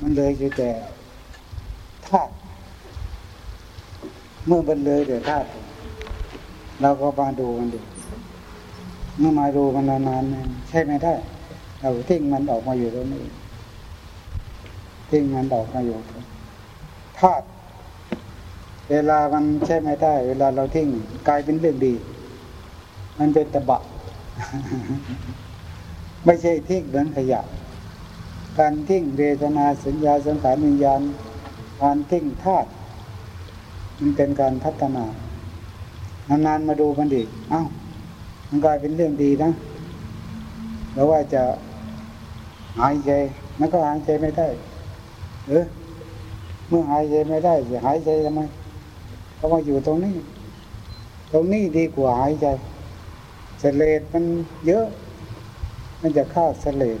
มันเลยอยู่แต่ธาตุเมื่อมันเลยแต่ธาตุเราก็มาดูมันดูเมื่อมาดูมันนานๆใช่ไม่ได้เราทิ้งมันออกมาอยู่ตรงนี้ทิ้งมันออกมาอยู่ธาตุเวลามันใช่ไม่ได้ เวลาเราทิ้งกลายเป็นเรื่องดี มันเป็นตะบะ ไม่ใช่ทิ้งเหมือนขยะ การทิ้งเวทนาสัญญาสังขารวิญญาณการทิ้งธาตุมันเป็นการพัฒนานานๆมาดูมันดีเอ้ามันกลายเป็นเรื่องดีนะแล้วว่าจะหายใจมันก็หายใจไม่ได้เออเมื่อหายใจไม่ได้จะหายใจทำไมเพราะมาอยู่ตรงนี้ ตรงนี้ดีกว่าหายใจเสลดมันเยอะ มันจะฆ่าสเลด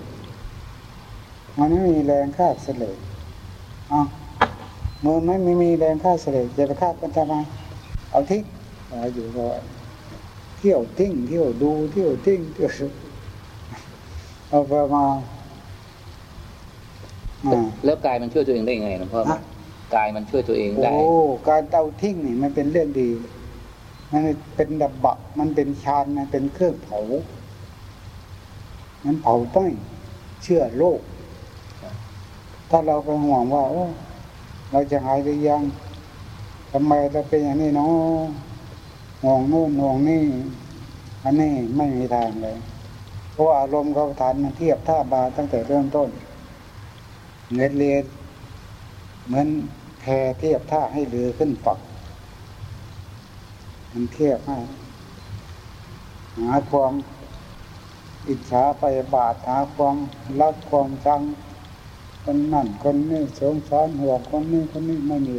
มันไม่มีแรงฆ่าสเลดอะเมื่อไม่มีแรงฆ่าสเลดจะไปฆ่ากันทำไมเอาทิ้งเอาอยู่ก็เที่ยวทิ้งเที่ยวดูเที่ยวทิ้งเที่ยวเอาไปมาอ่าแล้วกายมันช่วยตัวเองได้ยังไงหลวงพ่อฮะกายมันช่วยตัวเองได้ โอ้การเตาทิ้งนี่มันเป็นเรื่องดี มันเป็นดับบะมันเป็นชานมันเป็นเครื่องเผา มันเผาต้อยเชื่อโลก ถ้าเราไปห่วงว่าโอ้เราจะหายหรือยังทำไมเราเป็นอย่างนี้เนาะห่วงโน่นห่วงนี่ อันนี้ไม่มีทางเลย เพราะอารมณ์เขาทานมันเทียบท่าบาตั้งแต่เริ่มต้นเงินเรียเหมือนแพเทียบท่าให้เรือขึ้นฝั่งมันเทียบให้หาความอิจฉาไปบาทหาความรักความชัง คนนั่นคนนี้สงสารห่วงคนนี้คนนี้ไม่มี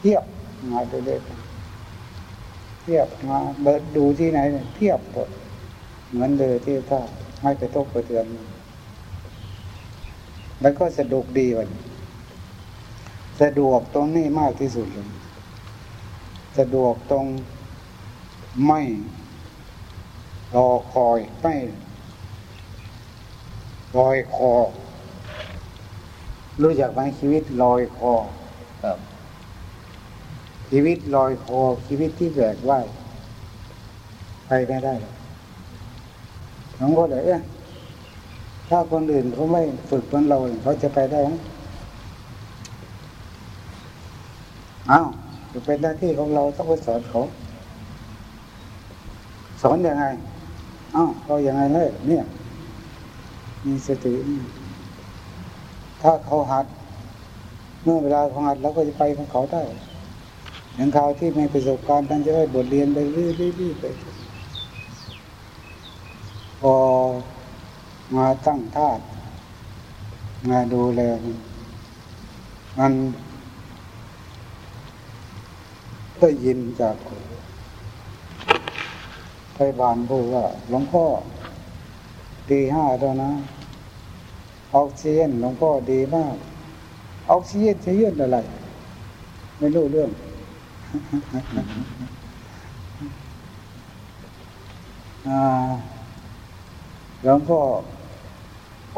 เทียบมาเรื่อยๆเทียบมาเบิดดูที่ไหนเนี่ยเทียบหมดเหมือนเรือที่ท่าไม่ไปตกไปเตือนแล้วก็สะดวกดีวันสะดวกตรงนี้มากที่สุดเลยสะดวกตรงไม่รอคอยไม่ลอยคอ รู้จักไหมชีวิตลอยคอครับชีวิตลอยคอชีวิตที่แบกว่ายไปไม่ได้หรอกหลวงพ่อเลยเอ๊ะถ้าคนอื่นเขาไม่ฝึกเหมือนเราเขาจะไปได้ไหมอ้าวจะเป็นหน้าที่ของเราต้องไปสอนเขาสอนอยังไงอ้าวเราอย่างไงเลยเนี่ย มีสตินี่ ถ้าเขาหัด เมื่อเวลาเขาหัดเราก็จะไปของเขาได้อย่างเขาที่มีประสบการณ์ท่านจะได้บทเรียนไปเรื่อยๆไป พอมาตั้งธาตุมาดูแลมันได้ยินจากไปบานพูดว่าหลวงพ่อดีห้าแล้วนะ ออกซิเจนหลวงพ่อดีมาก ออกซิเจนจะยืดอะไร ไม่รู้เรื่อง หลวงพ่อ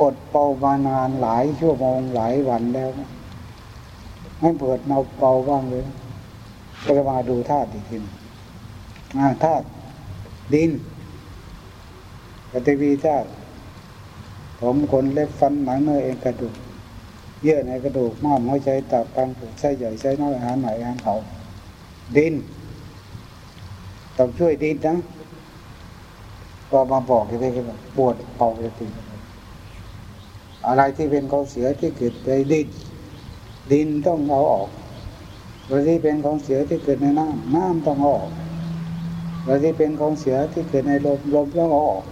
อดเป่ามานานหลายชั่วโมงหลายวันแล้วไม่เปิดเอาเป่าบ้างเลยก็เลยมาดูธาตุอีกทีหนึ่าธาตุดินปฏิวีธาตุ ผมขนเล็บฟันหนังเนื้อเอ็นกระดูก เยื่อในกระดูกม้ามหัวใจตับปังผืดไส้ใหญ่ไส้น้อยอาหารไหนอาหารเขาดินต้องช่วยดินนะก็มาบอกที่ได้ก็บอปวดเป่าจะตีอะไรที่เป็นของเสียที่เกิดในดินดินต้องเอาออกอะไรที่เป็นของเสียที่เกิดในน้ำน้ำต้องเอาออกอะไรที่เป็นของเสียที่เกิดในลมลมต้องเอาออก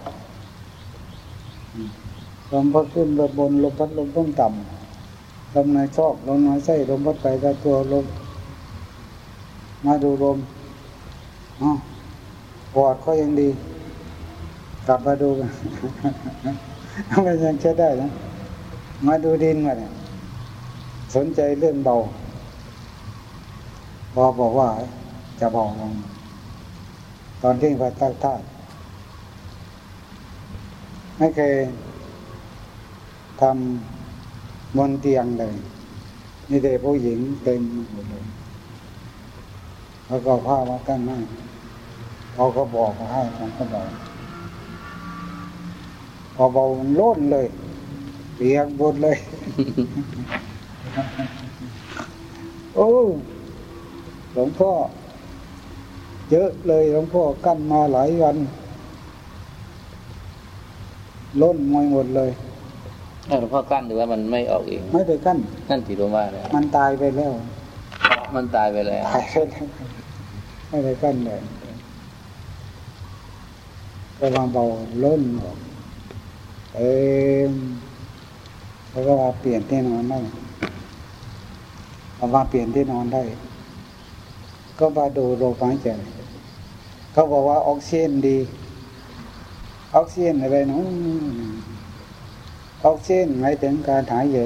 ลมพัดขึ้นลมบนลมพัดลมต้องต่ำลมในซอกลมในไส้ลมพัดไปกับตัวลมมาดูลมอ๋อปอดก็ยังดี กลับมาดูกันมันยังใช้ได้นะ มาดูดินมาเนี่ยสนใจเรื่องเบาพอบอกว่าจะเบาลงตอนที่ไปตั้งท่าไม่เคย ทำบนเตียงเลยนี่เด็กผู้หญิงเต็มหมดเลยแล้วก็ผ้ามากั้นหน้าเขาก็บอกมาให้ผมก็บอกพอเบามันล้นเลยเปียกหมดเลย โอ้หลวงพ่อเยอะเลยหลวงพ่อกั้นมาหลายวันล้นมวยหมดเลย ห้หลวงพ่อกั้นหรือว่ามันไม่ออกเอง ไม่ได้กั้น นั่นที่รู้ว่าเลยมันตายไปแล้ว มันตายไปแล้วตายไปแล้วไม่ได้กั้นเลยก็มาเบาล้นออกเต็มแล้วก็มาเปลี่ยนที่นอนได้เอามาเปลี่ยนที่นอนได้ ก็มาดูโรคหายใจเขาบอกว่าออกซิเจนดี ออกซิเจนอะไรเนาะ ออกซิเจนหมายถึงการหายใจ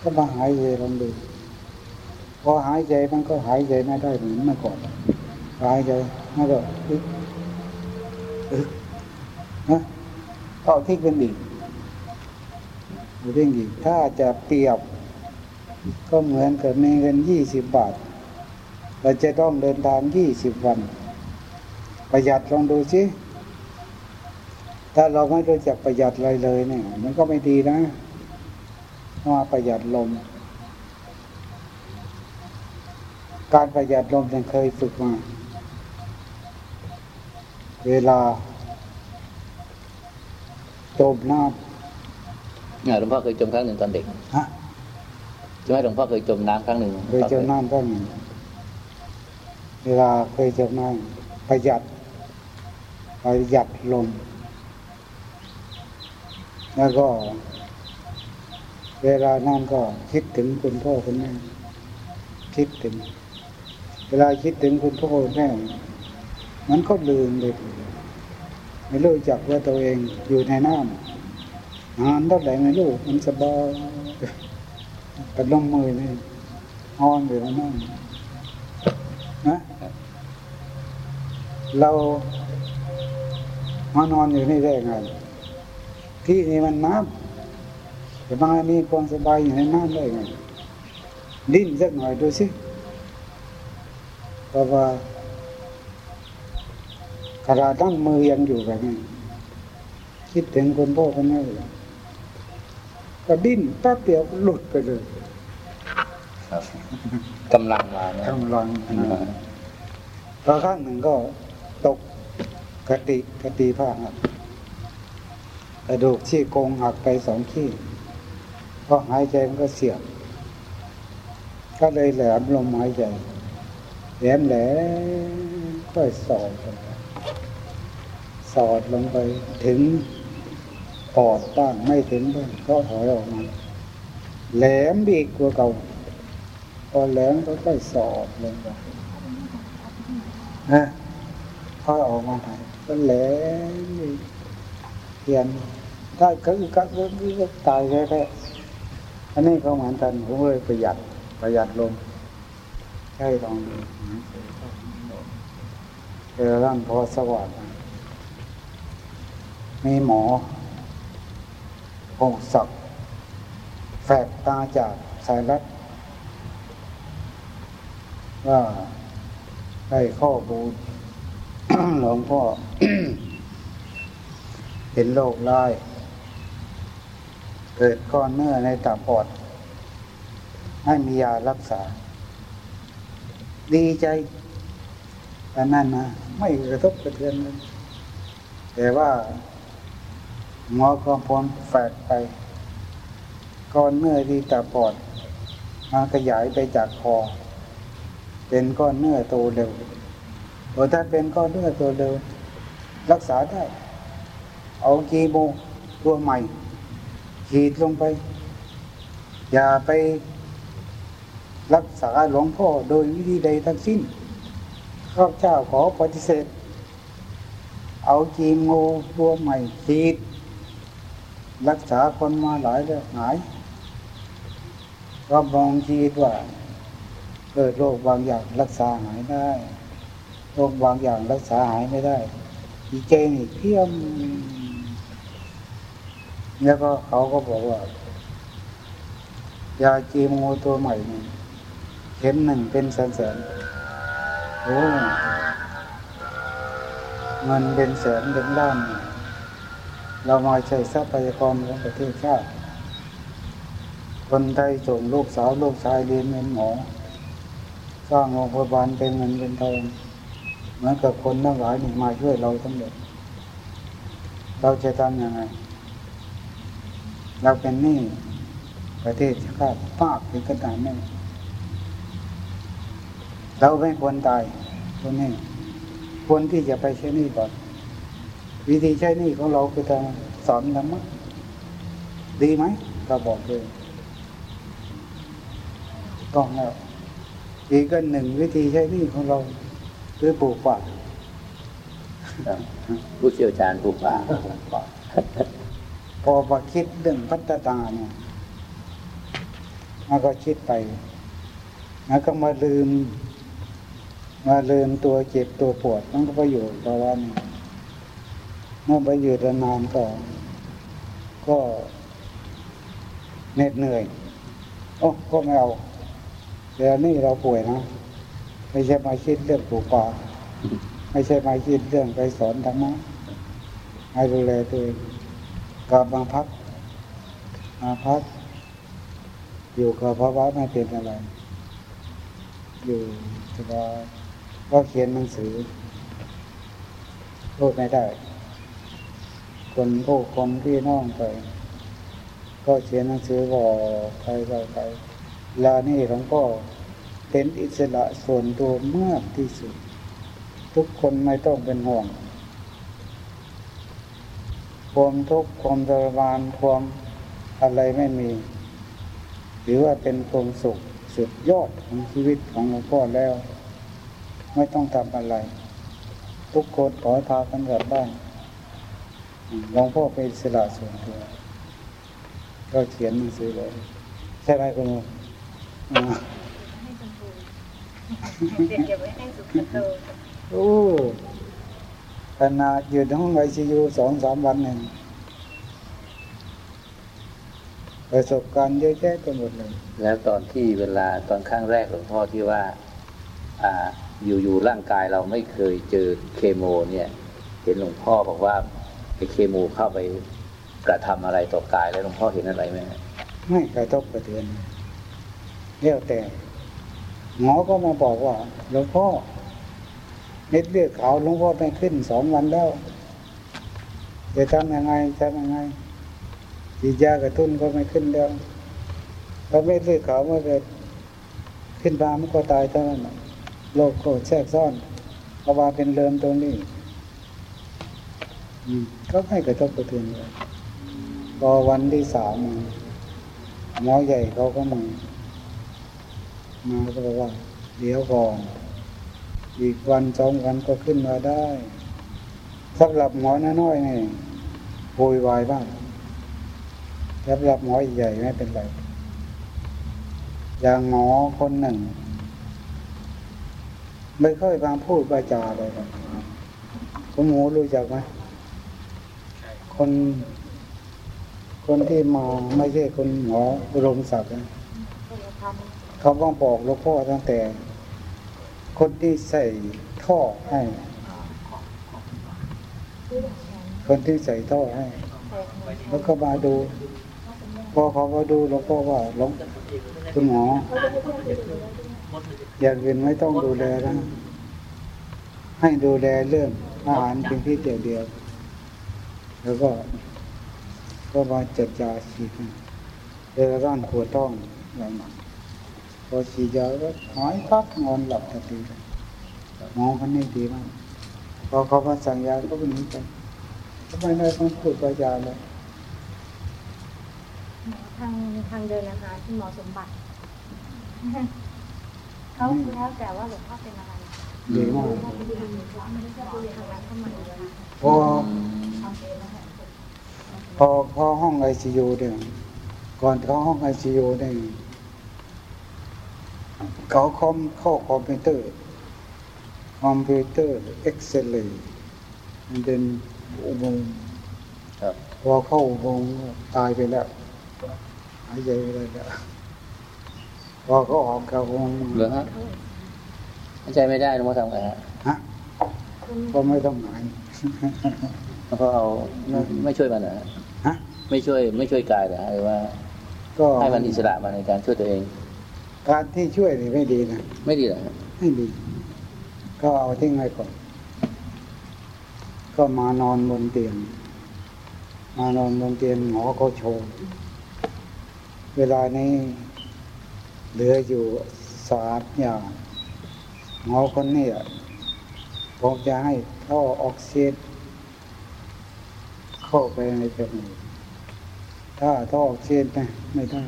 ก็มาหายใจลองดูพอหายใจมันก็หายใจไม่ได้เหมือนเมื่อก่อนหายใจมันก็อึกอึกนะก็เอาที่กันอีกเอาที่อีถ้าจะเปรียบ ก็เหมือนกับมีเงินยี่สิบบาท เราจะต้องเดินทางยี่สิบวัน ประหยัดลองดูสิ ถ้าเราไม่รู้จักประหยัดอะไรเลยเนี่ย มันก็ไม่ดีนะว่าประหยัดลม การประหยัดลมยังเคยฝึกมา เวลาจมน้เนี่ยหลวงพ่อเคยจมครั้งหนึ่งตอนเด็กำฮะใช่ไหมหลวงพ่อเคยจมน้ำครั้งหนึ่งเคยจมน้ำก็มีเวลาเคยจมน้ำประหยัดประหยัดลม แล้วก็ เวลานั่นก็คิดถึงคุณพ่อคุณแม่คิดถึง เวลาคิดถึงคุณพ่อคุณแม่มันก็ลืมเลยไม่รู้จักว่าตัวเองอยู่ในน้ำนานเท่าไหร่ไม่รู้มันสบายกระลงมือนี่นอนอยู่ในน้ำนะเรามานอนอยู่นี่ได้ไง ที่นี่มันน้ำจะมามีความสบายอยู่ในน้ำได้ไงดิ้นสักหน่อยดูสิเพราะว่าขนาดตั้งมือยังอยู่แบบนี้คิดถึงคนพ่อคนแม่ก็ดิ้นแป๊บเดียวก็หลุดไปเลยครับกำลังมานะกำลังพอข้างหนึ่งก็ตกกติกติผ้าหัก กระดูกชี้โครงหักไปสองขี้เพราะหายใจมันก็เสียบ ก็เลยแหลมลมหายใจ แหลมแหลมก็สอดลงไปสอดลงไปถึงปอดบ้างไม่ถึงบ้างก็ถอยออกมาแหลมบีกกว่าเก่าพอแหลมก็ค่อยสอดลงไปนะค่อยออกมาไหนก็แหลมอีก เพียนถ้าก็ก็ก็ตายแค่อันนี้ก็เหมือนกันผมเลยประหยัดประหยัดลมใช่ลองดูเจอร่างพอสว่างมีหมอพงศักดิ์แฝดตาจากสายรัฐว่าได้ข้อบูลหลวงพ่อ เห็นโรคร้าย เกิดก้อนเนื้อในตับปอดให้มียารักษา ดีใจแต่นั่นนะไม่กระทบกระเทือนเลยแต่ว่าหมอกำพลแฝดไป ก้อนเนื้อที่ตาปอด มาขยายไปจากคอ เป็นก้อนเนื้อโตเร็วโอ้ถ้าเป็นก้อนเนื้อโตเร็ว รักษาได้ เอากีโมตัวใหม่ฉีดลงไป อย่าไปรักษาหลวงพ่อโดยวิธีใดทั้งสิ้น ข้าพเจ้าขอปฏิเสธ เอากีโมตัวใหม่ฉีด รักษาคนมาหลายแล้วหาย ก็มองคิดว่า เกิดโรคบางอย่างรักษาหายได้ โรคบางอย่างรักษาหายไม่ได้อีเจนี่เพี้ยม แล้วก็เขาก็บอกว่ายาจีโมตัวใหม่นี่เข็มหนึ่งเป็นแสนแสนๆโอ้เงินเป็นแสนเป็นล้าน เรามาใช้ทรัพยากรของประเทศชาติ คนไทยส่งลูกสาวลูกชายเรียนเป็นหมอ สร้างโรงพยาบาลเป็นเงินเป็นทองเหมือนกับคนทั้งหลายนี่มาช่วยเราทั้งหมดเราจะทำยังไง เราเป็นหนี้ประเทศชาติมากถึงขนาดนี้เราไม่ควรตายตัวนี้ควรที่จะไปใช้หนี้ก่อน วิธีใช้หนี้ของเราคือการสอนธรรมะดีไหมเราบอกเลยต้องแล้วอีกก็หนึ่งวิธีใช้หนี้ของเราคือปลูกป่าครับผู้เชี่ยวชาญปลูกป่าปลูกป่า พอมาคิดเรื่องพัฒนาเนี่ยมันก็คิดไปมันก็มาลืม มาลืมตัวเจ็บตัวปวดมันก็ไปอยู่เพราะว่านี่เมื่อไปอยู่นานๆก็ ก็เหน็ดเหนื่อย โอ้ก็ไม่เอาเดี๋ยวนี้เราป่วยนะไม่ใช่มาคิดเรื่องปลูกป่าไม่ใช่มาคิดเรื่องไปสอนธรรมะให้ดูแลตัวเอง กลับมาพัก มาพัก อยู่กับภาวะไม่เป็นอะไร อยู่สบายก็เขียนหนังสือพูดไม่ได้ คนผู้คนพี่น้องไป ก็เขียนหนังสือบอกใครต่อใครลานี่หลวงพ่อเป็นอิสระส่วนตัวมากที่สุด ทุกคนไม่ต้องเป็นห่วง ความทุกข์ความทรมานความอะไรไม่มี หรือว่าเป็นความสุขสุดยอดของชีวิตของหลวงพ่อแล้ว ไม่ต้องทำอะไร ทุกคนขอให้พากันกลับบ้านหลวงพ่อเป็นอิสระส่วนตัวก็เขียนหนังสือเลยใช่ไหมคุณลุงอ่าให้ชมพูเด็กเก็บไว้ให้สุขโตโอ้ ขนาดอยู่ในห้องไอซียูสองสามวันหนึ่งประสบการณ์เยอะแยะไปหมดเลย แล้วตอนที่เวลาตอนข้างแรกหลวงพ่อที่ว่า อ่าอยู่ๆร่างกายเราไม่เคยเจอเคโมเนี่ยเห็นหลวงพ่อบอกว่าไอ้เคโมเข้าไปกระทำอะไรต่อกายแล้วหลวงพ่อเห็นอะไรไหมฮะไม่กระทบกระเทือนเรียวแต่หมอก็มาบอกว่าหลวงพ่อ เม็ดเลือดขาวหลวงพ่อไม่ขึ้นสองวันแล้วจะทำยังไงทำยังไงฉีดยากระตุ้นก็ไม่ขึ้นแล้วพอเม็ดเลือดขาวมาเกิดขึ้นมามันก็ตายเท่านั้นน่ะโรคโกแทรกซ้อนเพราะว่าเป็นเริมตรงนี้ก็ไม่กระทบกระเทือนเลยพอวันที่สามมาหมอใหญ่เขาก็มามาก็บอกว่าเดี๋ยวก่อน อีกวันสองวันก็ขึ้นมาได้สำหรับหมอน้อยๆนี่โวยวายบ้างสำหรับหมอใหญ่ไม่เป็นไรอย่างหมอคนหนึ่ง ไม่ค่อยบางพูดบาจาเลยครับคุณหมูรู้จักไหมคนคนที่มาไม่ใช่คนหมออุดมศักดิ์นะคุณธรรมเขาก็บอกหลวงพ่อตั้งแต่ คนที่ใส่ท่อให้ คนที่ใส่ท่อให้ แล้วก็มาดู พอเขามาดูหลวงพ่อว่าหลวงคุณหมออย่างอื่นไม่ต้องดูแลนะให้ดูแลเรื่องอาหารเพียงที่เดียวเดียว แล้วก็ก็มาจัดยาฉีดให้เวลาร่างปวดท้องอะไรหนัก พอฉีดยาก็หายพักนอนหลับทันทีหมอคนนี้ดีมากพอเขามาสั่งยาก็เป็นนี้ไปทำไมไม่ต้องพูดกับยาเลยทางทางเดินนะคะที่หมอสมบัติเขาแล้วแต่ว่าหลวงพ่อเป็นอะไรดีมากทางนั้นเข้ามาดูนะพอพอพอห้องไอซียูเนี่ยก่อนเข้าห้องไอซียูเนี่ย เขาคอมเข้าคอมพิวเตอร์ คอมพิวเตอร์เอ็กซเรย์มันเป็นอุโมงค์ครับพอเข้าอุโมงค์ตายไปแล้วหายใจไม่ได้แล้วพอเขาออกเขาคงเหรอฮะใจไม่ได้หลวงพ่อทำไงฮะฮะก็ไม่ต้องหมายแล้วก็เอาไม่ไม่ช่วยมันเหรอฮะฮะไม่ช่วยไม่ช่วยกายเหรอฮะหรือว่า ก็ให้มันอิสระมาในการช่วยตัวเอง การที่ช่วยนี่ไม่ดีนะไม่ดีเหรอฮะไม่ดี ก็เอาทิ้งไว้ก่อน ก็มานอนบนเตียง มานอนบนเตียงหมอเขาโชว์ เวลานี้เหลืออยู่สามอย่างหมอคนนี้อะผมจะให้ท่อออกซิเจนเข้าไปในจมูกถ้าท่อออกซิเจนนะไม่ได้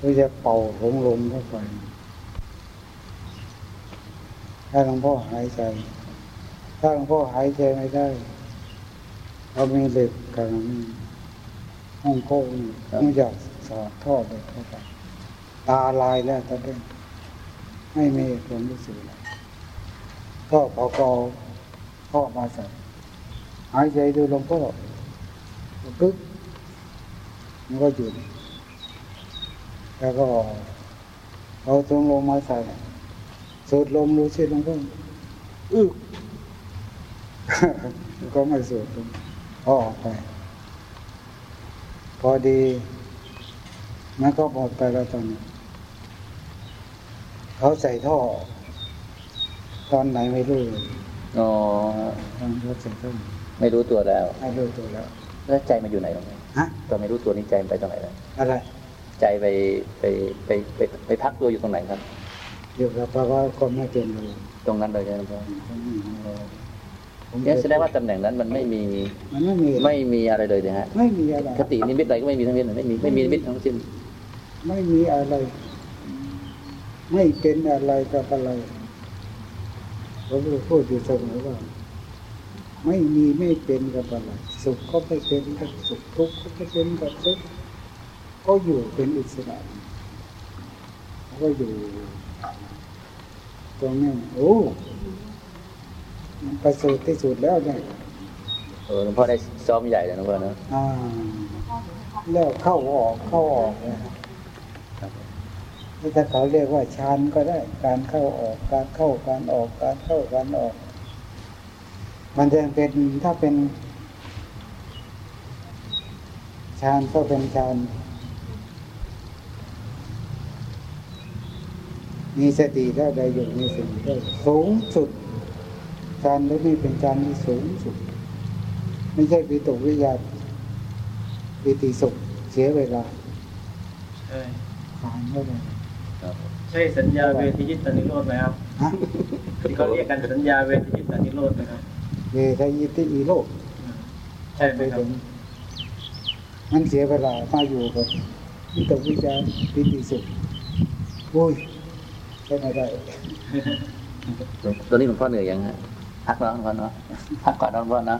ก็จะเป่าหงลมเข้าไปถ้าหลวงพ่อหายใจ ถ้าหลวงพ่อหายใจไม่ได้เรามีเหล็กกับห้องโค้งนี่มันจะสอดท่อไปเข้าไปตาลายแล้วตอนนี้ไม่มีความรู้สึกแล้วก็พอกอพ่อมาใส่หายใจดูหลวงพ่อปึ๊บมันก็หยุด แล้วก็เอาตรงลงมาใส่สูดลมรู้สิหลวงพ่ออึกก็ไม่สูดลมพอออกไป พอดีมันก็หมดไปแล้วตอนนี้เขาใส่ท่อ ตอนไหนไม่รู้เลยอ๋อตอนเขาใส่ท่อไม่รู้ตัวแล้ว ไม่รู้ตัวแล้ว แล้วใจมันอยู่ไหนหลวงพ่อฮะตอนไม่รู้ตัวนี้ใจมันไปตรงไหนแล้วอะไร ใจไปไปไปไปไปพักตัวอยู่ตรงไหนครับ อยู่กับภาวะความไม่เป็นเลยตรงนั้นเลยใช่ไหมหลวงพ่อผมงั้นแสดงว่าตำแหน่งนั้นมันไม่มีมันไม่มีไม่มีอะไรเลยนะฮะไม่มีอะไรคตินิมิตอะไรก็ไม่มีทั้งสิ้นไม่มีไม่มีนิมิตทั้งสิ้น ไม่มีอะไร ไม่เป็นอะไรกับอะไรผมจะพูดอยู่เสมอว่า ไม่มีไม่เป็นกับอะไรสุขก็ไม่เป็นกับสุขทุกข์ก็ไม่เป็นกับทุกข์ ก็อยู่เป็นอิสระก็อยู่ตรงนี้โอ้มันประเสริฐที่สุดแล้วเนี่ยเออหลวงพ่อได้ซ้อมใหญ่เลยหลวงพ่อนะอ่าแล้วเข้าออกเข้าออกนะถ้าเขาเรียกว่าฌานก็ได้ การเข้าออกการเข้าการออกการเข้าการออก มันจะเป็นถ้าเป็นฌานก็เป็นฌาน มีสติแล้วได้อยู่มีสติได้สูงสุดฌานแล้วนี่เป็นฌานที่สูงสุด ไม่ใช่วิตกวิยาวิติสุขเสียเวลาใช่ผ่านไม่ได้ครับใช่สัญญาเวทียิตตนิโรธไหมครับฮะที่เขาเรียกกันสัญญาเวทียิตตนิโรธนะครับเวทยิติอีโลกอืมใช่ไหมครับมันเสียเวลามาอยู่กับวิตกวิจารวิติสุขโอ้ย ใช่ไม่ได้ตอนนี้หลวงพ่อเหนื่อยยังฮะพักแล้วหลวงพ่อเนาะพักก่อนนะหลวงพ่อนะ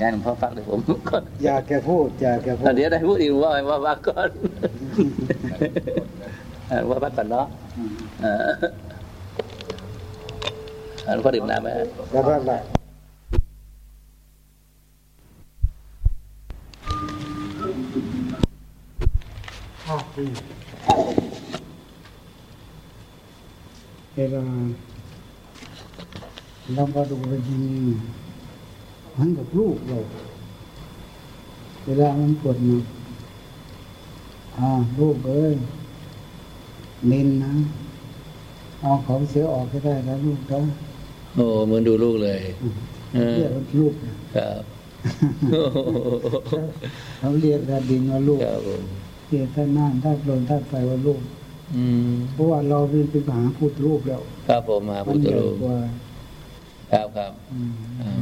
ย้ายหลวงพ่อพักเลยผมก่อนอยากแกพูดอยากแกพูดเดี๋ยวได้พูดอีกหลวงพ่อว่าพักก่อนเออว่าพักก่อนเนาะอืมเออเออหลวงพ่อดื่มน้ำไหมฮะแล้วก็อะไรภาพที่ เวลาเราก็ดูไปยิงเหมันกับลูกเรา เวลามันปวดมาอ่าลูกเอ้ยนินนะเอาของเสียออกก็ได้แล้วลูกนะโอ้เหมือนดูลูกเลยเออเรียกว่าลูกนะครับเขาเรียกระดินว่าลูกครับผมเรียกท่านน่านท่านลมท่านไฟว่าลูกอืม เพราะว่าเราเป็นเป็นมหาพูดรูปแล้ว ครับผมมามัพุทธใหญ่รูปกว่าครับครับอืมอ่า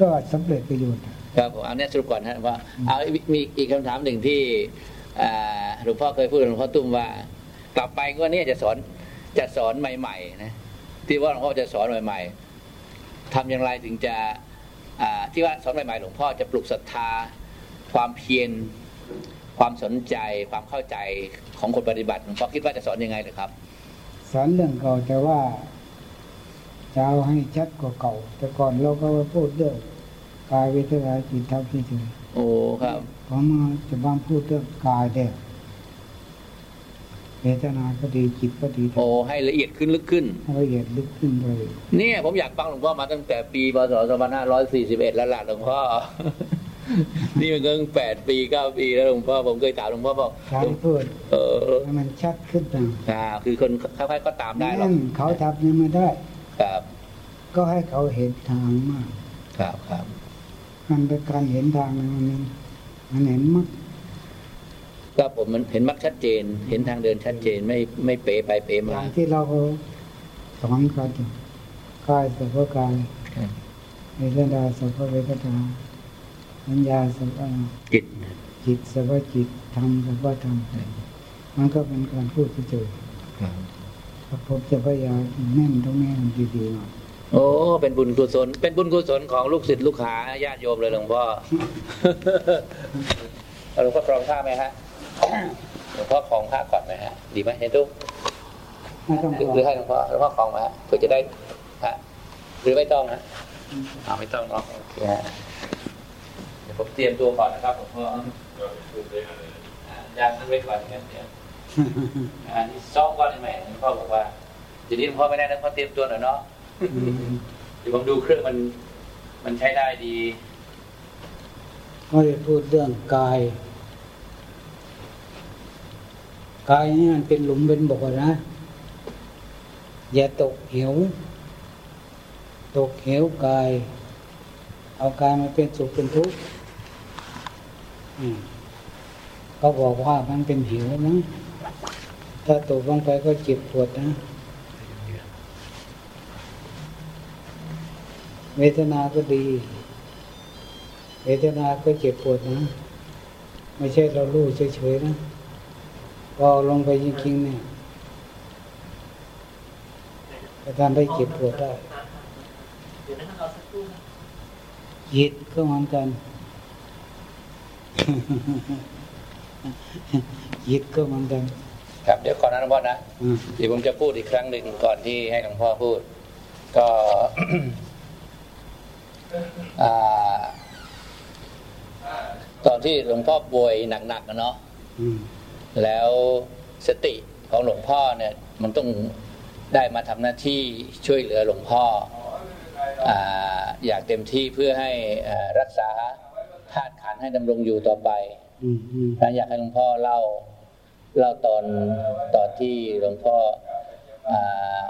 ก็สำเร็จประโยชน์ครับผมเอาเนี่ยสรุปก่อนนะว่าเอามีอีกคำถามหนึ่งที่อ่าหลวงพ่อเคยพูดกับหลวงพ่อตุ้มว่า กลับไปก็เนี่ยจะสอนจะสอนใหม่ ๆ นะ ที่ว่าหลวงพ่อจะสอนใหม่ ๆทำอย่างไรถึงจะอ่าที่ว่าสอนใหม่ๆหลวงพ่อจะปลุกศรัทธาความเพียร ความสนใจความเข้าใจของคนปฏิบัติหลวงพ่อคิดว่าจะสอนยังไงเลยครับ สอนเรื่องเก่าแต่ว่าจะเอาให้ชัดกว่าเก่า แต่ก่อนเราก็พูดเรื่องกายเวทนาจิตธรรมที่เฉยโอ้ครับพอมาจะมาพูดเรื่องกายเด็กเวทนาก็ดีจิตก็ดีโอ้ให้ละเอียดขึ้นลึกขึ้นให้ละเอียดลึกขึ้นเลยเนี่ยผมอยากฟังหลวงพ่อมาตั้งแต่ปีพศ2541 แล้วล่ะหลวงพ่อ นี่มันก็แปดปีเก้าปีแล้วหลวงพ่อผมเคยถามหลวงพ่อบอกใช้พูดเออให้มันชัดขึ้นนะอ่า คือคนค่อยๆก็ตามได้หรอกนั่นเขาทำยังไม่ได้ ครับ ก็ให้เขาเห็นทางมาก ครับครับมันเป็นการเห็นทางนะมันมันเห็นมักก็ผมมันเห็นมักชัดเจน เห็นทางเดินชัดเจนไม่ไม่เป๋ไปเป๋อมาย่างที่เราสอนกันกายสัพพกายครับเวทนาสัพพเวทนา สัญญาสัพพจิต จิตสัพพจิตธรรมสัพพธรรมมันก็เป็นการพูดเฉยครับๆผมจะพยายามแน่นตรงนี้มันดีๆหน่อยโอ้ เป็นบุญกุศล เป็นบุญกุศลของลูกศิษย์ลูกหาญาติโยมเลยหลวงพ่อเอาหลวงพ่อครองผ้าไหมฮะหลวงพ่อครองผ้าก่อนไหมฮะ ดีไหมเห็นตุ๊กไม่ต้องหรือบอกหรือให้หลวงพ่อหลวงพ่อครองมาฮะเพื่อจะได้ฮะหรือไม่ต้องฮะเอาไม่ต้องเนาะโอเคฮะเดี๋ยวผมเตรียมตัวก่อนนะครับหลวงพ่ออะยางนั้นไว้ก่อนงั้นเดี๋ยวอันนี้ซ้อมก่อนได้ไหมหลวงพ่อบอกว่าเดี๋ยวนี้หลวงพ่อไม่ได้นะหลวงพ่อเตรียมตัวหน่อยเนาะอืมเดี๋ยวผมดูเครื่องมันมันใช้ได้ดีก็จะพูดเรื่องกาย กายนี่มันเป็นหลุมเป็นบ่อนะ อย่าตกเหว ตกเหวกาย เอากายมาเป็นสุขเป็นทุกข์อืม เขาบอกว่ามันเป็นเหวนะ ถ้าตกลงไปก็เจ็บปวดนะ เวทนาก็ดี เวทนาก็เจ็บปวดนะ ไม่ใช่เรารู้เฉยๆนะ พอลงไปจริงๆเนี่ยจะทำให้เจ็บปวดได้จิตก็เหมือนกัน จิตก็เหมือนกันครับเดี๋ยวก่อนนะหลวงพ่อนะอืมเดี๋ยวผมจะพูดอีกครั้งหนึ่งก่อนที่ให้หลวงพ่อพูด ก็อ่าตอนที่หลวงพ่อป่วยหนักๆอะเนาะอืมแล้วสติของหลวงพ่อเนี่ย มันต้องได้มาทำหน้าที่ช่วยเหลือหลวงพ่ออ่าอยากเต็มที่เพื่อให้อ่ารักษา ธาตุขันธ์ให้ดำรงอยู่ต่อไปอืมอืมนะอยากให้หลวงพ่อเล่าเล่าตอนตอนที่หลวงพ่ออ่า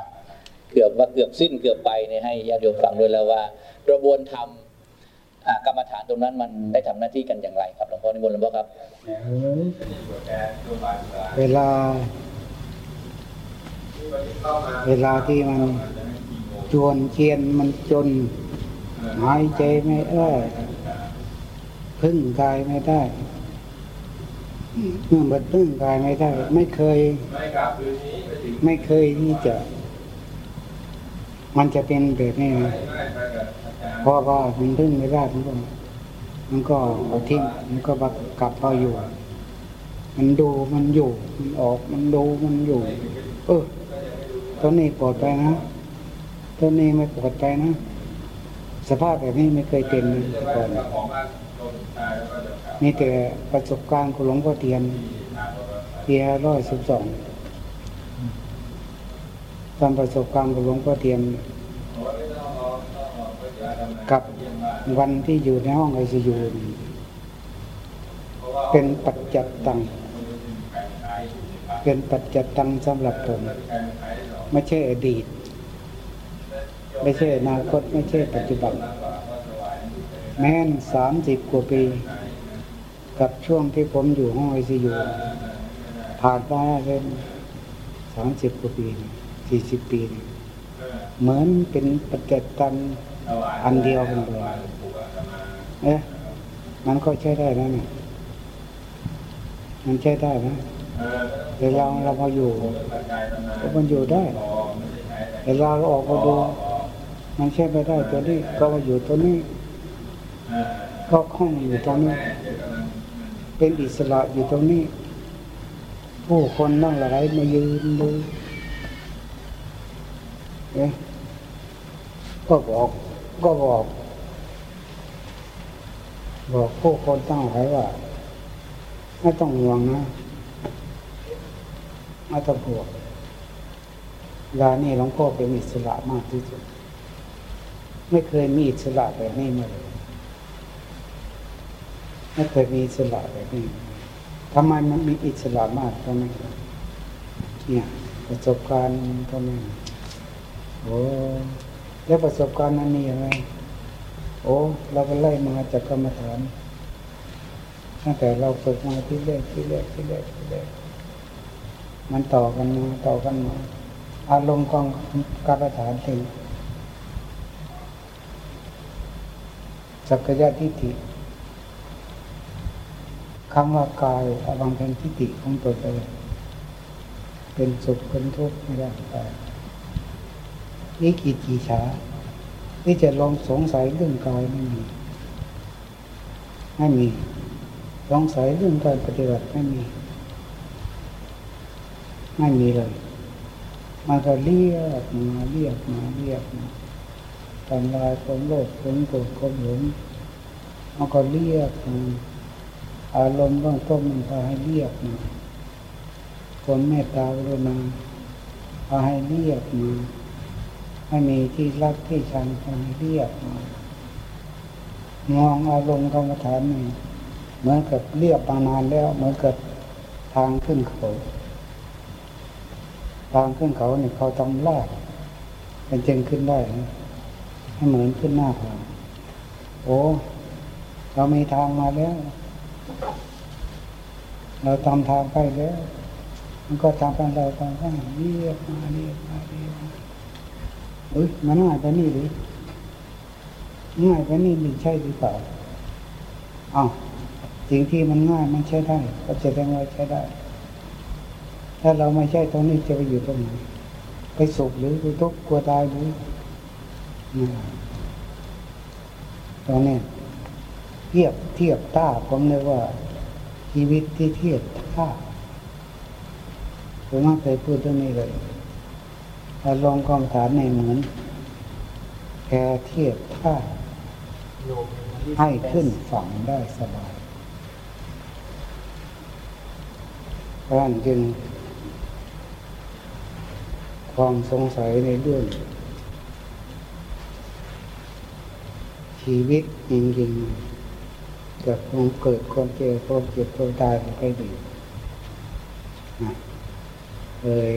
เกือบว่าเกือบสิ้นเกือบไปเนี่ยให้ญาติโยมฟังด้วยแล้วว่า กระบวนธรรมอ่ากรรมฐานตรงนั้นมันได้ทำหน้าที่กันอย่างไรครับหลวงพ่อนิมนต์หลวงพ่อครับ เวลา เวลาที่มันจวนเคียนมันจนหายใจไม่ได้ พึ่งกายไม่ได้ เมื่อมันพึ่งกายไม่ได้ ไม่เคย ไม่เคยที่จะ มันจะเป็นแบบนี้นะเพราะว่ามันพึ่งไม่ได้มันก็มันก็เอาทิ้งมันก็กลับมาอยู่ มันดูมันอยู่ มันออกมันดูมันอยู่ เออตัวนี้ปลอดไปนะตัวนี้ไม่ปลอดไปนะสภาพแบบนี้ไม่เคยเป็นนะแต่ก่อน มีแต่ประสบการณ์ของหลวงพ่อเทียนเทียร้อยสิบสองตอนประสบการณ์ของหลวงพ่อเทียนกับวันที่อยู่ในห้องไอซียูเป็นปัจจัตตัง เป็นปัจจัตตังสำหรับผม ไม่ใช่อดีต ไม่ใช่อนาคต ไม่ใช่ปัจจุบัน แม้นสามสิบกว่าปี กับช่วงที่ผมอยู่ห้องไอซียูผ่านมาเป็นสามสิบกว่าปีสี่สิบปี เหมือนเป็นปัจจัตตังอันเดียวกันเลยเอ๊ะมันก็ใช้ได้นะเนี่ยมันใช้ได้นะเวลาเรามาอยู่ก็มันอยู่ได้เวลาเราออกมาดู มันใช้ไม่ได้ตัวนี้ก็มาอยู่ตัวนี้ ก็คล่องอยู่ตรงนี้ เป็นอิสระอยู่ตรงนี้ ผู้คนนั่งหลายมายืนดูเอ๊ะก็บอกก็บอก บอกผู้คนตั้งหลายว่า ไม่ต้องห่วงนะไม่ต้องห่วงลานี่หลวงพ่อเป็นอิสระมากที่สุด ไม่เคยมีอิสระแบบนี้มาเลย ไม่เคยมีอิสระแบบนี้ทำไมมันมีอิสระมากตรงนี้เนี่ยประสบการณ์ตรงนี้โอ้แล้วประสบการณ์นั้นมีอะไรโอ้เราก็ไล่มาจากกรรมฐานตั้งแต่เราฝึกมาที่แรกที่แรกที่แรกที่แรกมันต่อกันมาต่อกันมาอารมณ์ของกรรมฐานถึงสักกายทิฏฐิ คำว่ากายอบังเป็นทิฏฐิของตัวเองเป็นสุขเป็นทุกข์ไม่ได้ไปนี่กี่กี่ช้าที่จะลองสงสัยเรื่องกายไม่มี ไม่มี สงสัยเรื่องการปฏิบัติไม่มี ไม่มีเลยมันก็เรียกมาเรียกมาเรียกมาทำลายความโลภความโกรธความหลงมันก็เรียกมา อารมณ์เบื้องต้นมันพาให้เรียกมาคนเมตตากรุณาพาให้เรียกมาให้มีที่รักที่ชังพาให้เรียกมามองอารมณ์กรรมฐานนี่เหมือนกับเรียบมานานแล้ว เหมือนกับทางขึ้นเขาทางขึ้นเขาเนี่ยเขาต้องลาดเป็นจึงขึ้นได้นะให้เหมือนขึ้นหน้าผาโอ้เรามีทางมาแล้ว เราทำทางไปแล้ว มันก็ทำให้เราทำให้เรียกมาเรียกมาเรียกมาเอ้ยมันง่ายไปนี่หรือง่ายไปนี่มันใช่หรือเปล่าอ้าวสิ่งที่มันง่ายมันใช้ได้ก็จะแสดงว่าใช้ได้ ถ้าเราไม่ใช่ตรงนี้จะไปอยู่ตรงไหนไปสุขหรือไปทุกข์กลัวตายหรือตรงนี้ เทียบเทียบท่าผมเรียว่า ชีวิตที่เทียบท่าผมไม่เคยพูดเรื่องนี้เลยอารมณ์กองฐานในเหมือนแพเทียบท่าให้ขึ้นฝั่งได้สบายเพราะนั้นจึงความสงสัยในเรื่อง ชีวิตจริงๆ เกิดความเกิดความเจ็บความเจ็บความตายมันก็ดีนะเลย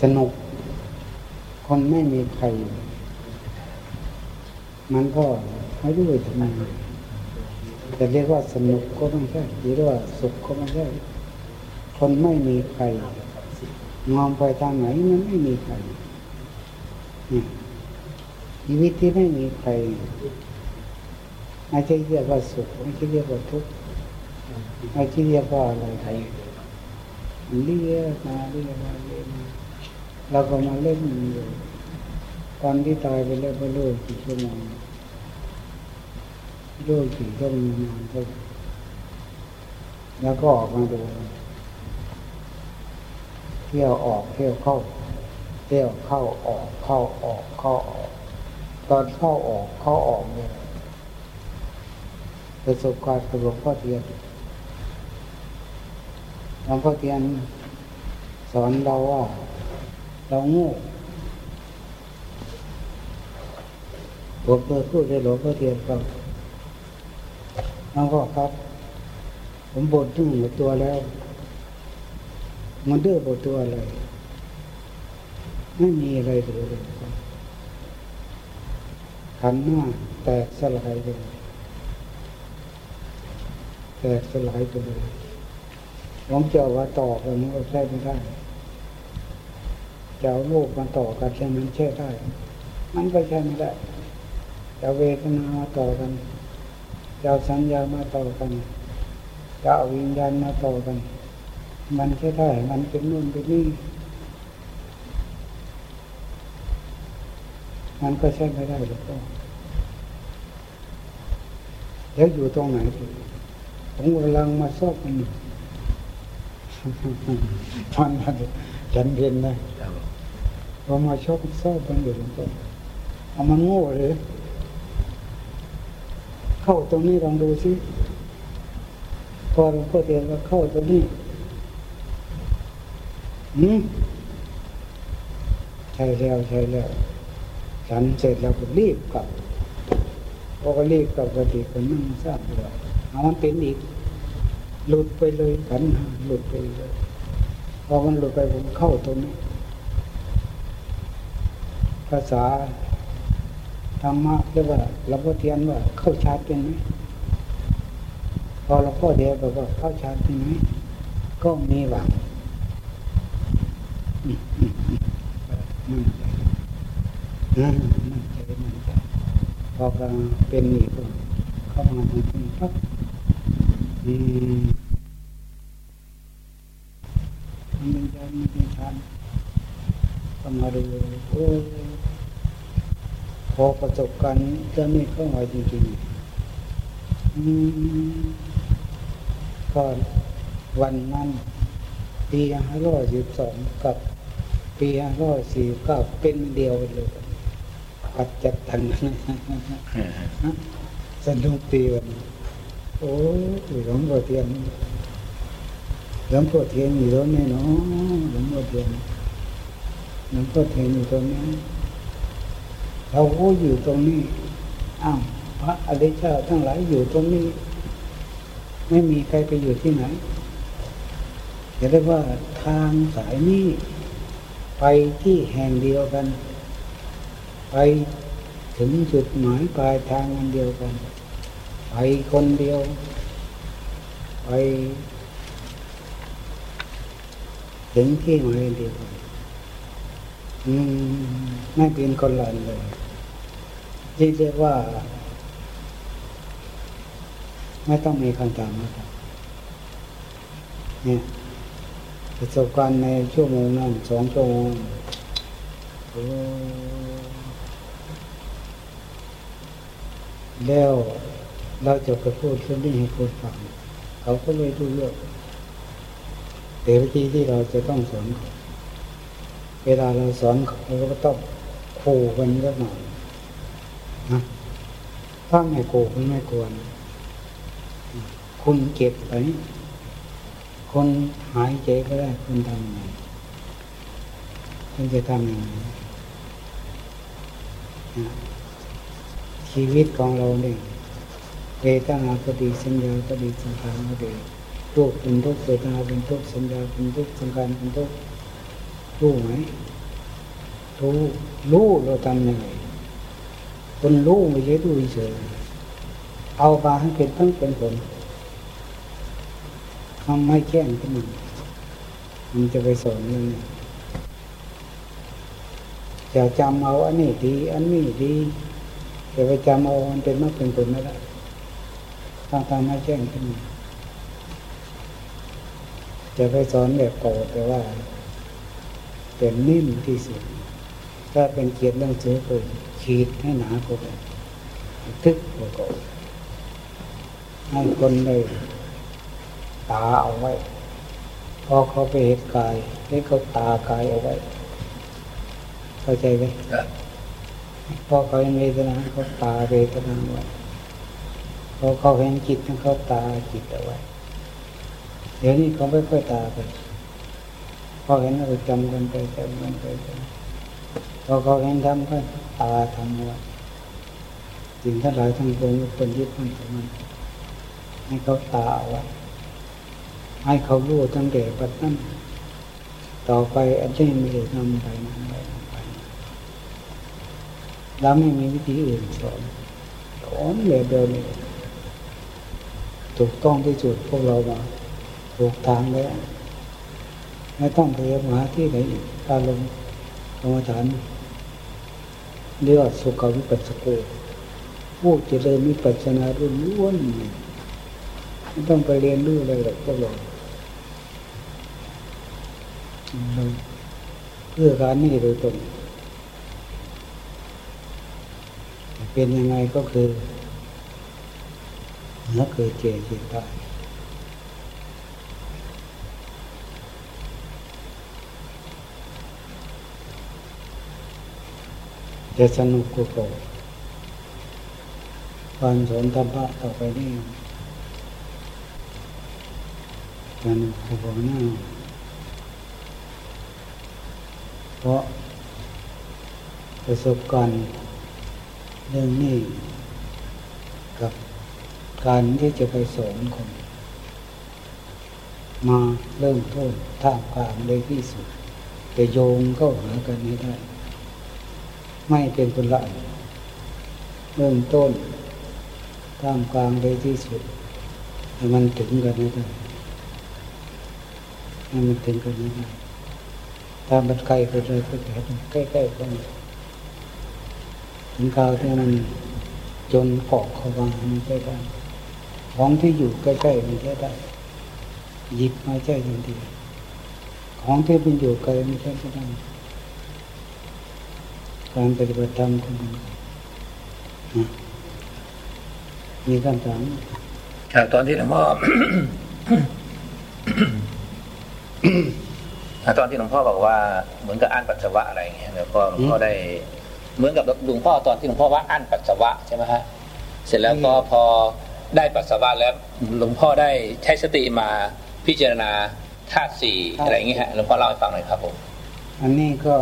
สนุก คนไม่มีใคร มันก็ไม่รู้ทำไมจะเรียกว่าสนุกก็ไม่ใช่หรือว่าสุขก็ไม่ใช่คนไม่มีใคร มองไปทางไหนมันไม่มีใครนี่ยชีวิตที่ไม่มีใคร ไม่ใช่เรียกว่าสุขไม่ใช่เรียกว่าทุกข์ไม่ใช่เรียกว่าอะไรไทยเรียกมาเรียกมาเรียกมาเราก็มาเล่นอยู่ตอนที่ตายไปแล้วก็โลกกี่ชั่วโมงโลกกี่ชั่วโมงนานก็แล้วก็ออกมาดูเที่ยวออกเที่ยวเข้าเที่ยวเข้าออกเข้าออกเข้าออก ตอนเข้าออกเข้าออกเนี่ย ประสบการณ์กับหลวงพ่อเทียนหลวงพ่อเทียนสอนเราว่า เราโง่ผมเคยพูดในหลวงพ่อเทียนฟังหลวงพ่อครับ ผมบ่นถึงหมดตัวแล้ว มันเดือบทตัวอะไรไม่มีอะไรเหลือเลยขันหน้าแตกสลายไปเลย ตกสลายไปเลยผมจะว่าต่อกันมันก็ใช่ไม่ได้จะเอาโลกมาต่อกันใช่มันใช่ได้ มันก็ใช่ไม่ได้จะเวทนามาต่อกันจะสัญญามาต่อกันจะเอาวิญญาณมาต่อกัน มันใช่ได้ มันเป็นนู่นเป็นนี่มันก็ใช่ไม่ได้หรอกแล้วอยู่ตรงไหน ผมกำลังมาซอกมันอยู่มันฉันเรียนนะพอมาชอบซอกมันอยู่หลวงพ่อเอามันโง่เลยเข้าตรงนี้ลองดูสิพอหลวงพ่อเตียนก็เข้าตรงนี้อืมใช่แล้วใช่แล้วฉันเสร็จแล้วก็รีบกลับพอก็รีบกลับปฏิคนนั่งทราบเลย เอามันเป็นอีก หลุดไปเลยขันหลุดไปเลย พอมันหลุดไปผมเข้าตรงนี้ ภาษาธรรมะเรียกว่าหลวงพ่อเทียนว่าเข้าชาร์จเป็นไหมพอหลวงพ่อเดียวบอกว่าเข้าชาร์จเป็นไหมก็มีหวังอืมอืมอืมมั่นใจมั่นใจมั่นใจพอกำลังเป็นอีกก็เข้ามาตรงนี้ปั๊บ อืมมันเป็นฌานมันเป็นฌานก็มาดูโอ้พอประสบการณ์นี้จะไม่เข้ามาจริงๆก็วันนั้น ปีห้าร้อยสิบสองกับปีห้าร้อยสี่ก้าเป็นเดียวเลยปัจจัดตันสนุกตีวันนั้ โอ้ยหลวงพ่อเทียนหลวงพ่อเทียนอยู่ตรงนี้เนาะหลวงพ่อเทียนหลวงพ่อเทียนอยู่ตรงนี้เราก็อยู่ตรงนี้อ้าวพระอริยเจ้าทั้งหลายอยู่ตรงนี้ ไม่มีใครไปอยู่ที่ไหนจะเรียกว่าทางสายนี้ไปที่แห่งเดียวกัน ไปถึงจุดหมายปลายทางอันเดียวกัน ไปคนเดียว ไปถึงที่หมายเดียวอืมไม่เป็นคนละอันเลยที่เรียกว่า ไม่ต้องมีคำถามนะครับเนี่ยประสบการณ์ในชั่วโมงนั้นสองชั่วโมงโอ้แล้ว เราจะไปพูดเรื่องนี้ให้คนฟังเขาก็ไม่รู้เรื่องแต่วิธีที่เราจะต้องสอนเวลาเราสอนเขาเราก็ต้องขู่กันสักหน่อยนะถ้าไม่ขู่มันไม่ควร คุณเก็บไปคนหายใจก็ได้คุณทำยังไงคุณจะทำยังไงชีวิตของเราเนี่ย เวทนาก็ดีสัญญาก็ดีสังขารก็ดีรูปเป็นทุกข์เวทนาเป็นทุกข์สัญญาเป็นทุกข์สังขารเป็นทุกข์รู้ไหมรู้รู้เราทำยังไงคนรู้ไม่ใช่รู้เฉยเอามาให้เป็นตั้งเป็นผลทำให้แจ้งขึ้นมามันจะไปสอนเรื่องนี้จะจำเอาอันนี้ดี อันนี้ดีจะไปจำเอามันเป็นมากเป็นผลไม่ได้ ต้องทำให้แจ้งขึ้นมาจะไปสอนแบบโกรธแต่ว่า เป็นนิ่มที่สุด ถ้าเป็นเกียรติเรื่องเสือก็ขีดให้หนากว่าทึกกว่าโกรธให้คนได้ตาเอาไว้ พอเขาไปเห็นกายให้เขาตากายเอาไว้ เข้าใจไหมพอเขาเห็นเวทนาเขาตาเวทนาไว้ พอเขาเห็นจิตเขาตาจิตเอาไว้ เดี๋ยวนี้เขาไม่ค่อยตาไปพอเห็นเราจำกันไปจำกันไปพอเขาเห็นทำก็ตาทำเอาไว้สิ่งทั้งหลายทั้งปวงเป็นยึดมั่นถือมันให้เขาตาเอาไว้ให้เขารู้ตั้งแต่ปัจจุบันต่อไปอันนี้ไม่ได้ทำไปนั้นไปนั้นไปแล้วไม่มีวิธีอื่นสอนสอนแบบเดียวนี้ ถูกต้องที่สุดพวกเรามาถูกทางแล้วไม่ต้องไปหาที่ไหนอีกการลงกรรมฐานเรียกว่าสุขวิปัสสโกผู้เจริญวิปัสสนารุ่นล้วนไม่ต้องไปเรียนรู้อะไรหรอกพวกเราเพื่อการนี้โดยตรงเป็นยังไงก็คือ เมื่อเกิดเจ็บเจ็บตายจะสนุกกุโกการสอนธรรมะต่อไปนี่สนุกกุโกแน่เพราะประสบการณ์เรื่องนี้กับ การที่จะไปสอนคน มาเริ่มต้นท่ามกลางเลยที่สุดจะโยงเข้าหากันไม่ได้ ไม่เป็นคนละเริ่มต้นท่ามกลางเลยที่สุดให้มันถึงกันไม่ได้ให้มันถึงกันไม่ได้ถ้ามันไกลไปเลยก็จะใกล้ๆกันถึงคราวที่มันจนเกาะเข้ามามันใช้ได้ ของที่อยู่ใกล้ๆมันใช้ได้ หยิบมาใช้ทันทีของที่เป็นอยู่ไกลไม่ใช่ไม่ได้การปฏิบัติธรรมของมันนะมีคำถามครับตอนที่หลวงพ่อตอนที่หลวงพ่อบอกว่าเหมือนกับอั้นปัสสาวะอะไรอย่างเงี้ยแล้วก็หลวงพ่อได้ เหมือนกับหลวงพ่อตอนที่หลวงพ่อว่าอั้นปัสสาวะใช่ไหมฮะเสร็จแล้วก็พอ ได้ปัสสาวะแล้วหลวงพ่อได้ใช้สติมาพิจารณาธาตุสี่อะไรอย่างเงี้ยฮะหลวงพ่อเล่าให้ฟังหน่อยครับผมอันนี้ก็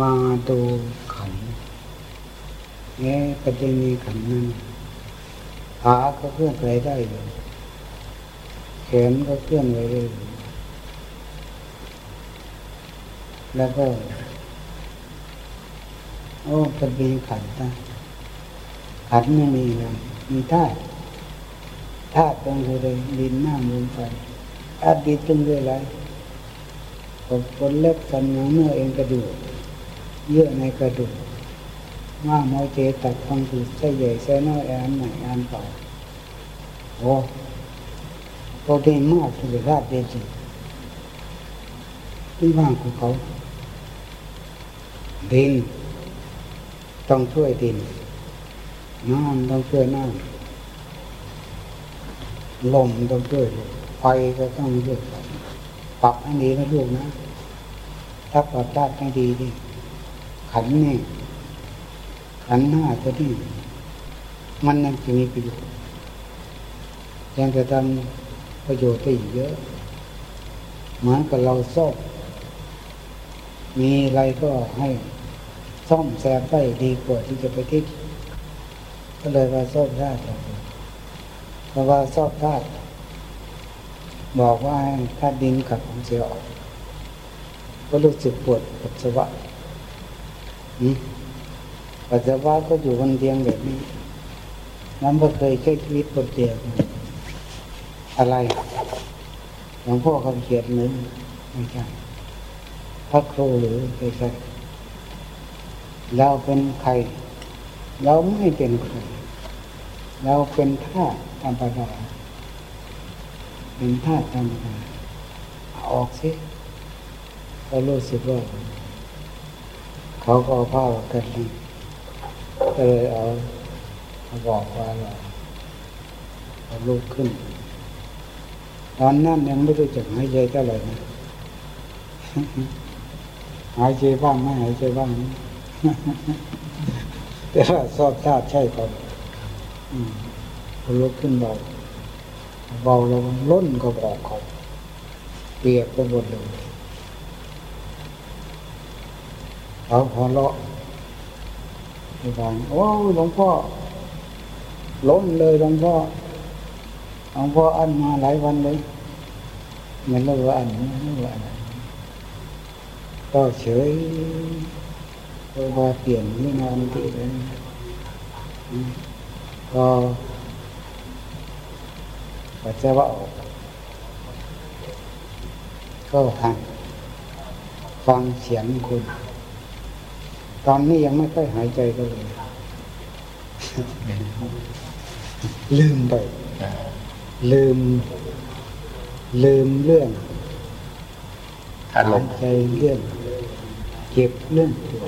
มาดูขันธ์เอ๊ะประเด็นนี้ขันธ์นั้นขาก็เคลื่อนไหวได้อยู่แขนก็เคลื่อนไหวได้อยู่แล้วก็ โอ้ประเด็นขันธ์นะขันธ์ไม่มีเลย มีธาตุธาตุตรงคืออะไรดินน้ำลมไฟธาตุดินตรงคืออะไรผมขนเล็บฟันหนังเนื้อเอ็นกระดูกเยื่อในกระดูกม้ามอยเจตับฟังผืดไส้ใหญ่ไส้น้อยอันไหนอันเปล่าโอ้โปรตีนมากสุดยอดเดจิที่ว่างของเขาดิน ต้องช่วยดิน น้ำต้องช่วยน้ำลมต้องช่วยลมไฟก็ต้องช่วยไฟปรับให้ดีนะลูกนะ ถ้าปรับได้ให้ดีดิขันนี่ขันหน้าตัวนี้มันยังจะมีประโยชน์ยังจะทำประโยชน์ได้อีกเยอะเหมือนกับเราซ่อมมีอะไรก็ให้ซ่อมแซมได้ดีกว่าที่จะไปทิ้ง ก็เลยว่าซ่อมได้เพราะว่าซ่อมได้บอกว่าให้ธาตุดินกับของเสียออกก็รู้สึกปวดปัสสาวะปัสสาวะก็อยู่บนเตียงแบบนี้น้ำก็เคยใช้ชีวิตบนเตียงอะไรหลวงพ่อเขาเขียนหรือไม่ใช่พระครูหรือไม่ใช่เราเป็นใคร เราไม่เป็นใครเราเป็นธาตุธรรมดาเป็นธาตุธรรมดาเอาออกสิเขารู้สึกว่าเขาก็เอาผ้ากันรีก็เลยเอาบอกว่าเราเอาลูกขึ้น ตอนนั้นยังไม่รู้จักหายใจเท่าไหร่นะหายใจบ้างไม่หายใจบ้าง แต่ว่าชอบธาตุใช่ก่อนอืมพอลุกขึ้นเบาเบาแล้วล้นก็บอกเขาเปียกไปหมดเลยเขาพอเลาะไปฟังโอ้หลวงพ่อล้นเลยหลวงพ่อหลวงพ่ออันมาหลายวันเลยไม่รู้ว่าอันไม่รู้ว่าอะไรก็เฉย เพราะว่าเปลี่ยนไม่นานทีเลยอืมก็ปัสสาวะออกก็หันฟังเสียงคุณ ตอนนี้ยังไม่ค่อยหายใจก็เลย ลืมไปลืม ลืมเรื่องธาตุลหามยใจเรื่อง เก็บเรื่องตัว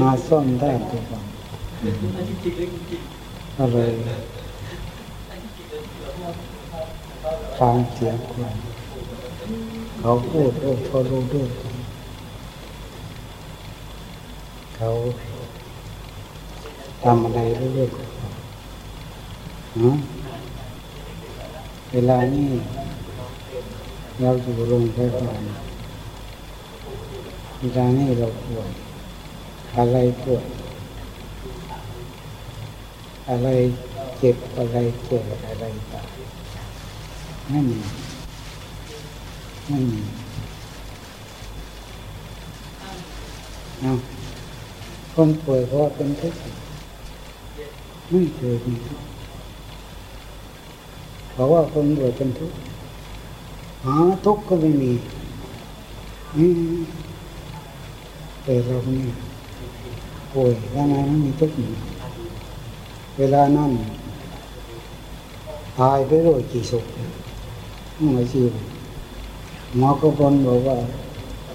มาซ่อมได้ตัวฟังก็เลยฟังเสียงคนเขาพูดโอ้เขารู้ด้วยเขาทำอะไรเรื่อยๆเวลานี้เราอยู่โรงพยาบาล เวลานี้เราป่วย อะไรป่วยอะไรเจ็บอะไรแก่อะไรตายไม่มีไม่มีเอาคนป่วยเพราะเป็นทุกข์ไม่เคยมีทุกข์เพราะว่าคนป่วยเป็นทุกข์หาทุกข์ก็ไม่มีอืม แต่เราเนี่ยป่วยทำไมไม่มีทุกข์อยู่เวลานั้นตายไปโรยกี่ศพหมอชีวหมอก็คนบอกว่า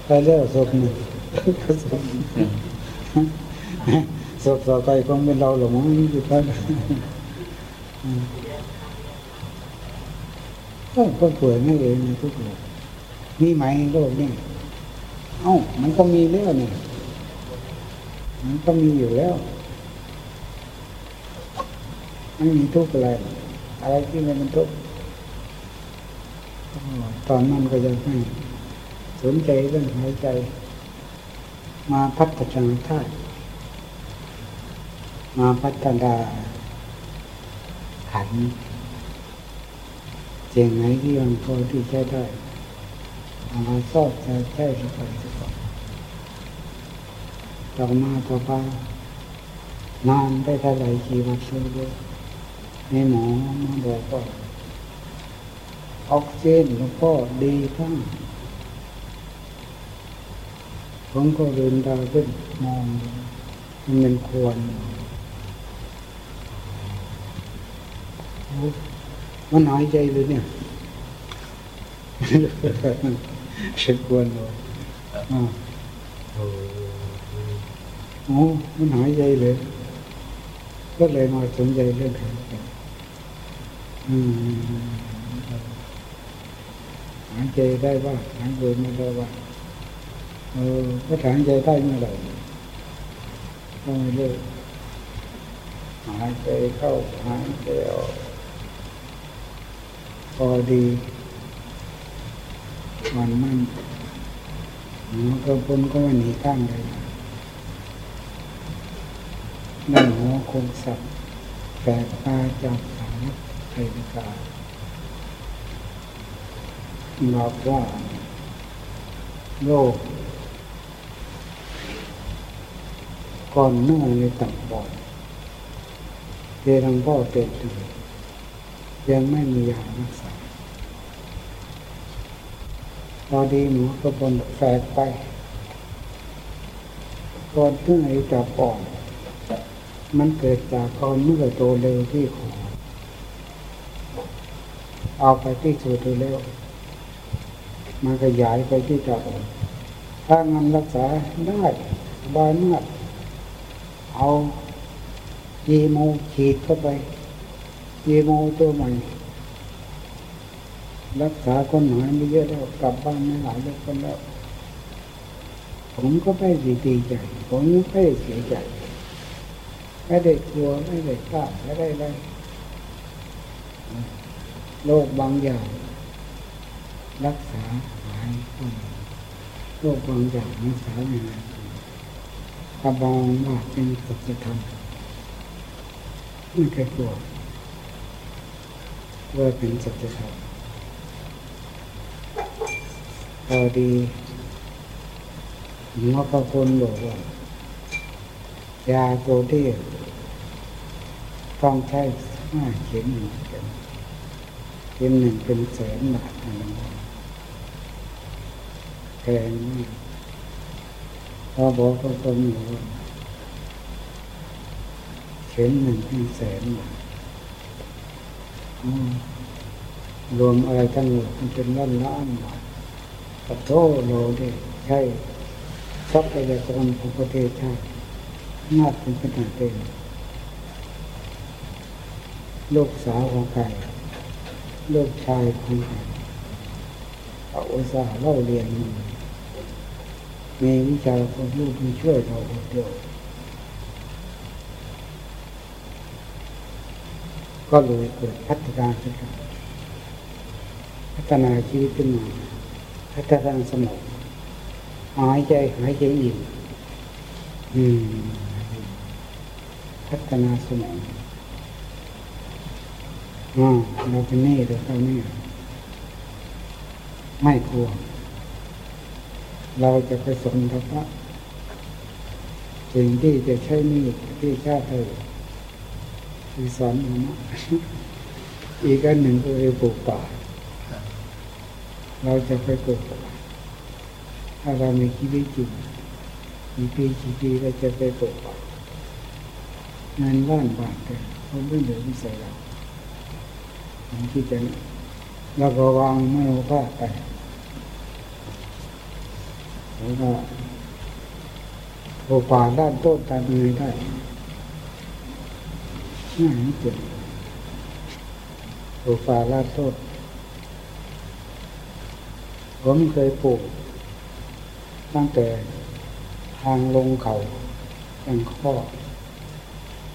ไปแล้วศพหนึ่งศพต่อไปคงเป็นเราหรือมั้งอยู่ไปก็ป่วยไม่เองมีทุกอย่างมีไหมโรคนี่ เอ้ามันก็มีแล้วเนี่ยมันก็มีอยู่แล้วไม่มีทุกข์อะไร อะไรที่มันเป็นทุกข์ตอนนั้นก็ยังไม่สนใจเรื่องหายใจ มาพัฒนาธาตุมาพัฒนาขันเสียงไหนที่ยังพอที่ใช้ได้ เอามาสอบจะใช้สักไปสักก่อนต่อมาต่อไปนานได้เท่าไร่กี่วันเรื่อยให้หมอมาบอกว่าออกซิเจนหลวงพ่อดีทั้งผมก็เดินดาวขึ้นมองมันเป็นควร มันหายใจเลยเนี่ย เช็ควรเลยอ่าโอ้มันหายใจเลย ก็เลยมาสนใจเรื่องหายใจหายใจได้บ้างหายใจไม่ได้บ้างเออก็หายใจได้เมื่อไหร่ก็ไม่เลิกหายใจเข้าหายใจออกพอดี มันมันหัวกระพุนก็ไม่หนีข้งเลยนั่นหัวคงสับแฝกตาจับสามไทยกาบอกว่าโลกก่อนเนื่อในตับบอดเจรังพ่อเต็มถึงยังไม่มียารักษา พอดีหมอก็บนแฝกไปก่อนเนื่อในตับอ่อนมันเกิดจากก้อนเมื่อโตเร็วที่คอเอาไปที่สูดเร็วมันขยายไปที่ตับอ่อนถ้างันรักษาได้สบายมากเอายีโมฉีดเข้าไปยีโมตัวใหม่ รักษาคนหายไม่เยอะแล้วกลับบ้านไม่หลายเลยคนแล้ว ผมก็ไม่ดีใจ ผมไม่ได้เสียใจ ไม่ได้กลัวไม่ได้กล้าไม่ได้อะไรโรคบางอย่าง รักษาหายคนโรคบางอย่างรักษาไม่หายถ้ามองว่าเป็นสัจธรรมไม่เคยกลัวว่าเป็นสัจธรรม พอดีหมอพระคุณบอกว่ายาตัวที่ต้องใช้ห้าเข็มเหมือนกันเข็มหนึ่งเป็นแสนบาทอะไรแพงมากพอบอกก็คนอยู่ว่าเข็มหนึ่งเป็นแสนบาทรวมอะไรทั้งหมดมันเป็นล้านล้านบาท กระโตโลได้ใช่ทรัพยากรของประเทศชาติมากเป็นขนาดเต็มลูกสาวของใครลูกชายของใครเอาอุตสาห์เล่าเรียนมีวิชาของลูกมีช่วยเราเดียวก็เลยเกิดพัฒนาขึ้นพัฒนาชีวิตขึ้นมา พัฒนาสมองหายใจหายใจอิ่มอืมพัฒนาสมองอ่าเราเป็นนี่เดี๋ยวเรานี่ไม่กลัว เราจะไปสนทพะสิ่งที่จะใช้นี่ที่ชาติให้คือสอนธรรมะอีกอันหนึ่งก็คือปลูกป่า เราจะไปปลูกป่าถ้าเรามีชีวิตจริงมีปีกี่ปีเราจะไปปลูกป่างานบ้านบ้านแต่เขาไม่เหลือวิสัยเราผมคิดจะเราก็วางไม่เอาผ้าไปแล้วก็ปลูกป่าด้านต้นตามมือได้ง่ายที่สุดปลูกป่าด้านต้น ผมเคยปลูกตั้งแต่ทางลงเขายังข้อ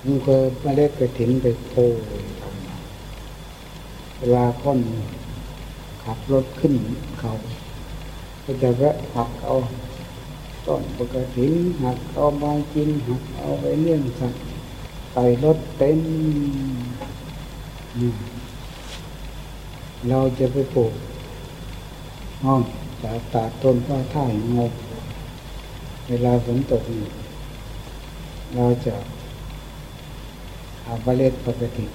มันเคยมาเล็ดไปถิ่นไปโพเวลาค่อนขับรถขึ้นเขาก็จะแวะหักเอาต้นปกติหักเอามากินหักเอาไปเลี้ยงสัตว์ใส่รถเต็มเราจะไปปลูก ห้องจากตาดต้นว่าท่ายงบเวลาฝนตกนี่เราจะเอาเมล็ดปกติ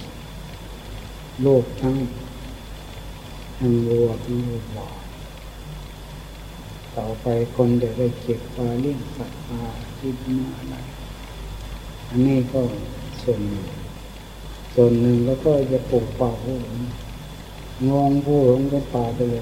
โลกทั้งทั้งรัวทั้งรัวบ่อต่อไปคนจะได้เก็บปลาเลี้ยงสัตว์ปลาที่มาอะไรอันนี้ก็ส่วนหนึ่งส่วนหนึ่งแล้วก็จะปลูกป่าผู้หลงงงผู้หลงองมาบอกแกตุ้มอันตุ้การปลูกป่าไปเลย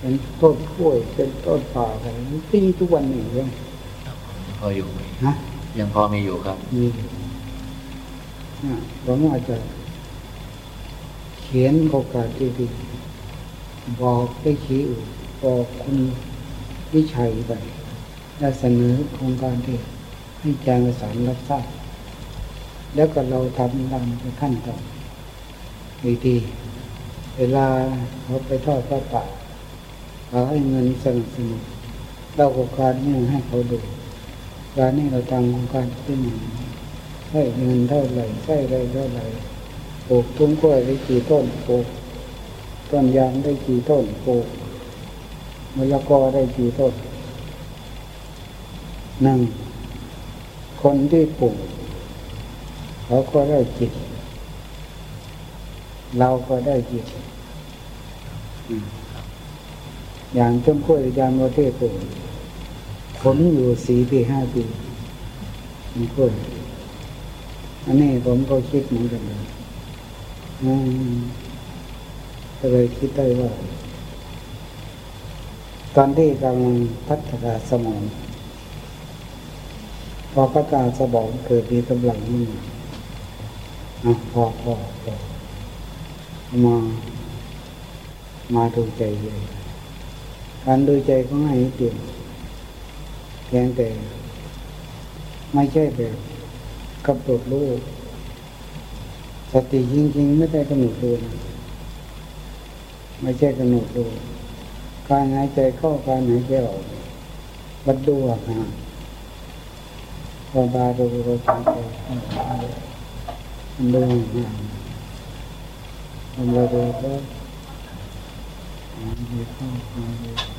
เป็นต้นกล้วยเป็นต้นป่าไปปีทุกวันหนึ่งเลยพออยู่นะยังพอมีอยู่ครับมีนะผมอาจจะเขียนโอกาสดีๆบอกไปชี้อื่นบอกคุณวิชัยไปและเสนอโครงการที่ให้แจ้งประสานรับทราบแล้วก็เราทำตามขั้นตอนดีๆเวลาเขาไปทอดพระป่า เขาให้เงินสนับสนุนเราโครงการนี้ให้เขาดูการนี้เราทำโครงการที่หนึ่งให้เงินเท่าไหร่ใช้ไรเท่าไหร่ปลูกต้นกล้วยได้กี่ต้นปลูกต้นยางได้กี่ต้นปลูกมะละกอได้กี่ต้นหนึ่งคนที่ปลูกเขาก็ได้จิต เราก็ได้จิต อย่างต้นกล้วยยางประเทศปลูกผมอยู่สี่ปีห้าปีมีคนอันนี้ผมก็คิดเหมือนกันเลยก็เลยคิดได้ว่า ตอนที่กำลังพัฒนาสมองพอพัฒนาสมองเกิดมีกำลังนี่อะพอพอพอมา มาดูใจเลย การดูใจก็ง่ายนิดเดียวเพียงแต่ ไม่ใช่แบบกำหนดรู้สติจริงๆ ไม่ได้กำหนดรู้ไม่ใช่กำหนดรู้การหายใจเข้าการหายใจออกวัดดูห่างพอบาดูเราใจมันดูห่างมันเราดูก็หายใจเข้าหายใจ